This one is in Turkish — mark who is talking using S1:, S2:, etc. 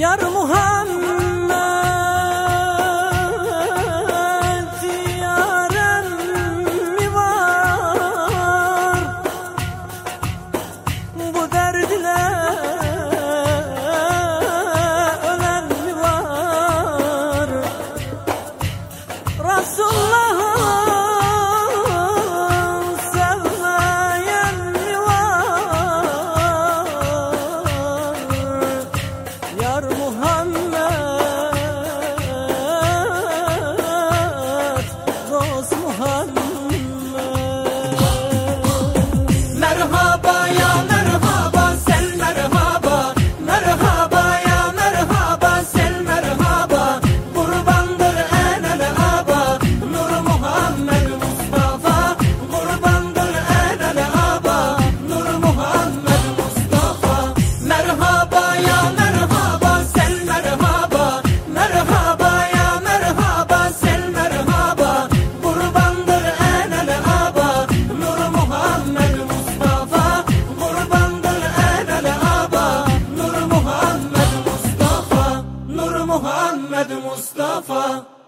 S1: Yar Muhammed Yarem mi var? Bu derdine ölen mi var? Resul Muhammed Mustafa